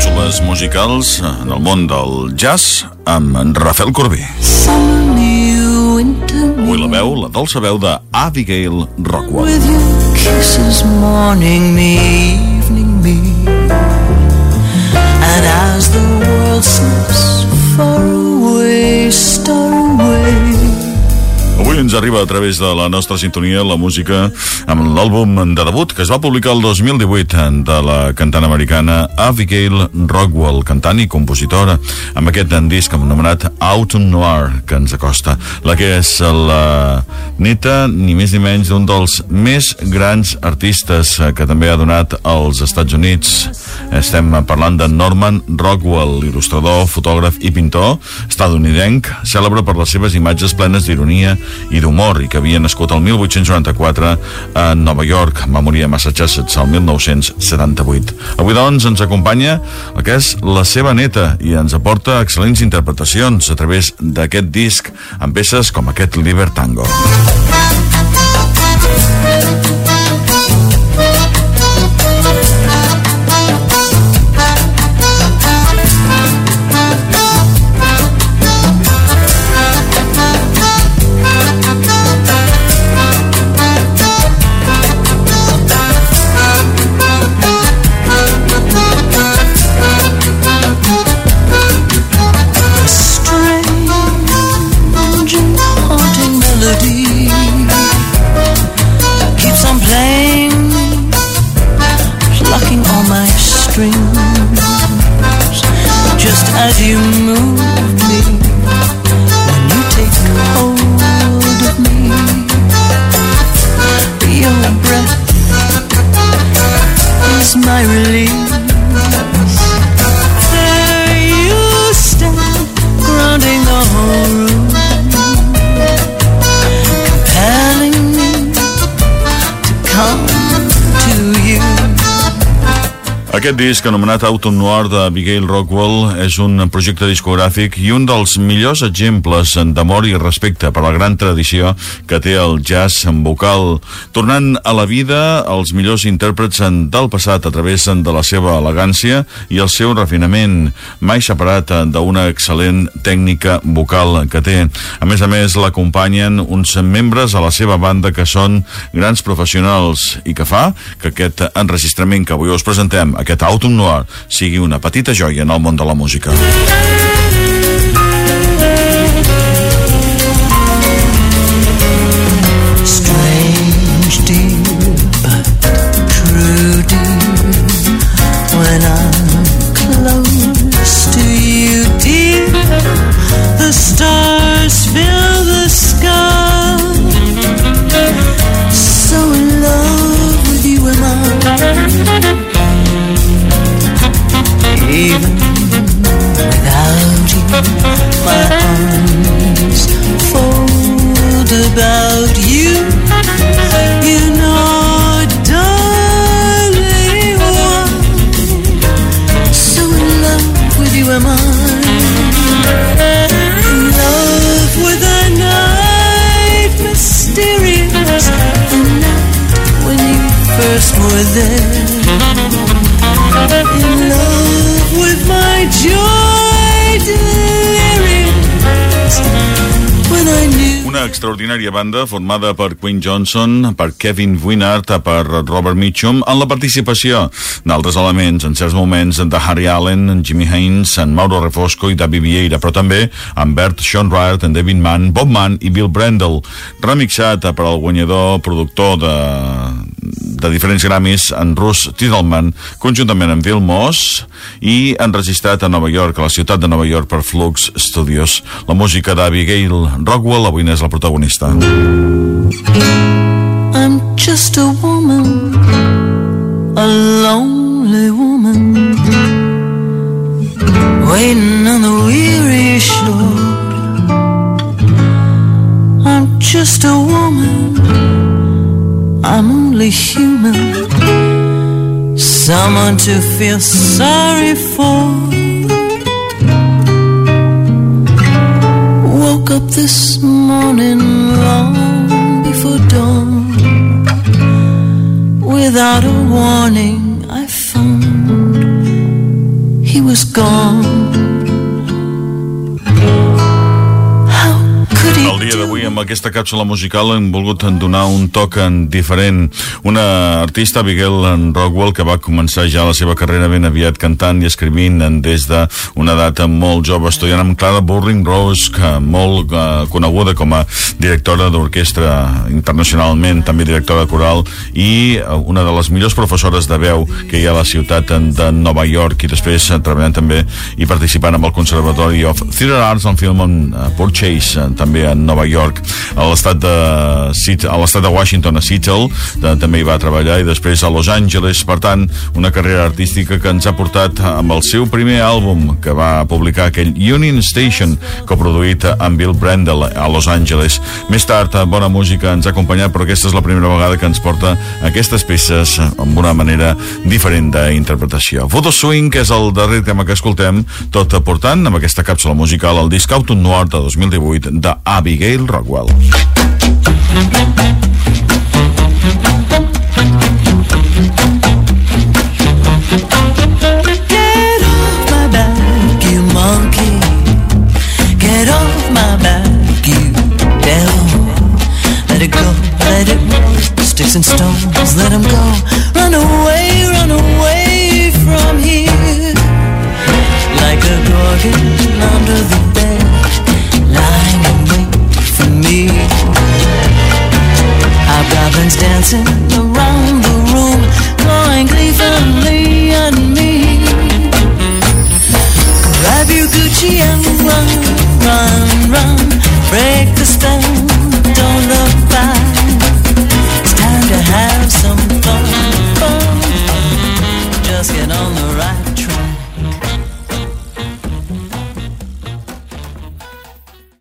càpsules musicals en el món del jazz amb en Rafael Corbí. Avui la veu, la dolça veu de Abigail Rockwell. Kisses morning me, evening me And as the world slips far away, Avui ens arriba a través de la nostra sintonia la música amb l'àlbum de debut que es va publicar el 2018 de la cantant americana Abigail Rockwell, cantant i compositora, amb aquest disc anomenat Autumn Noir, que ens acosta. La que és la neta, ni més ni menys, d'un dels més grans artistes que també ha donat als Estats Units. Estem parlant de Norman Rockwell, il·lustrador, fotògraf i pintor estadounidenc, cèlebre per les seves imatges plenes d'ironia i d'humor i que havia nascut el 1894 a Nova York. Va morir a Massachusetts el 1978. Avui, doncs, ens acompanya el que és la seva neta i ens aporta excel·lents interpretacions a través d'aquest disc amb peces com aquest Libertango. strange strings, just as you move me when you take hold of me. Your breath is my release. Aquest disc, anomenat Autumn Noir d'Abigail Rockwell, és un projecte discogràfic i un dels millors exemples d'amor i respecte per la gran tradició que té el jazz en vocal, tornant a la vida els millors intèrprets del passat a través de la seva elegància i el seu refinament, mai separat d'una excel·lent tècnica vocal que té. A més a més, l'acompanyen uns membres a la seva banda que són grans professionals i que fa que aquest enregistrament que avui us presentem, aquest Autumn Noir, sigui una petita joia en el món de la música. My arms fold about you. You know, darling, so in love with you am I. extraordinària banda formada per Quinn Johnson, per Kevin Winard, per Robert Mitchum, en la participació d'altres elements, en certs moments, de Harry Allen, Jimmy Haynes, en Mauro Refosco i David Vieira, però també en Bert Sean Riot, en David Mann, Bob Mann i Bill Brendel, remixat per al guanyador productor de, de diferents Grammys, en Russ Titelman, conjuntament amb Bill Moss, i enregistrat a Nova York, a la ciutat de Nova York, per Flux Studios. La música d'Abigail Rockwell avui n'és la protagonista. I'm just a woman, a lonely woman, waiting on the weary shore. I'm just a woman, I'm only human, someone to feel sorry for. Woke up this morning long before dawn. Without a warning, I found he was gone. D'avui, amb aquesta càpsula musical, hem volgut donar un toc en diferent. Una artista, Abigail Rockwell, que va començar ja la seva carrera ben aviat cantant i escrivint des d'una data molt jove, estudiant amb Clara Burring Rose, que molt eh, coneguda com a directora d'orquestra internacionalment, també directora coral, i eh, una de les millors professores de veu que hi ha a la ciutat de Nova York, i després eh, treballant també i participant amb el Conservatori of Theatre Arts en film on uh, Purchase, eh, també a Nova York, a l'estat de, a l'estat de Washington, a Seattle, de, també hi va treballar, i després a Los Angeles, per tant, una carrera artística que ens ha portat amb el seu primer àlbum, que va publicar aquell Union Station, coproduït amb Bill Brendel a Los Angeles. Més tard, bona música ens ha acompanyat, però aquesta és la primera vegada que ens porta aquestes peces amb una manera diferent d'interpretació. Photo Swing, que és el darrer tema que escoltem, tot aportant amb aquesta càpsula musical al disc Autumn Noir de 2018 d'Abigail Rockwell. Norman Rockwell. Sticks and stones, let them go. Run away, run away from here. Like a gorgon under the bed, lying me. I've goblins dancing around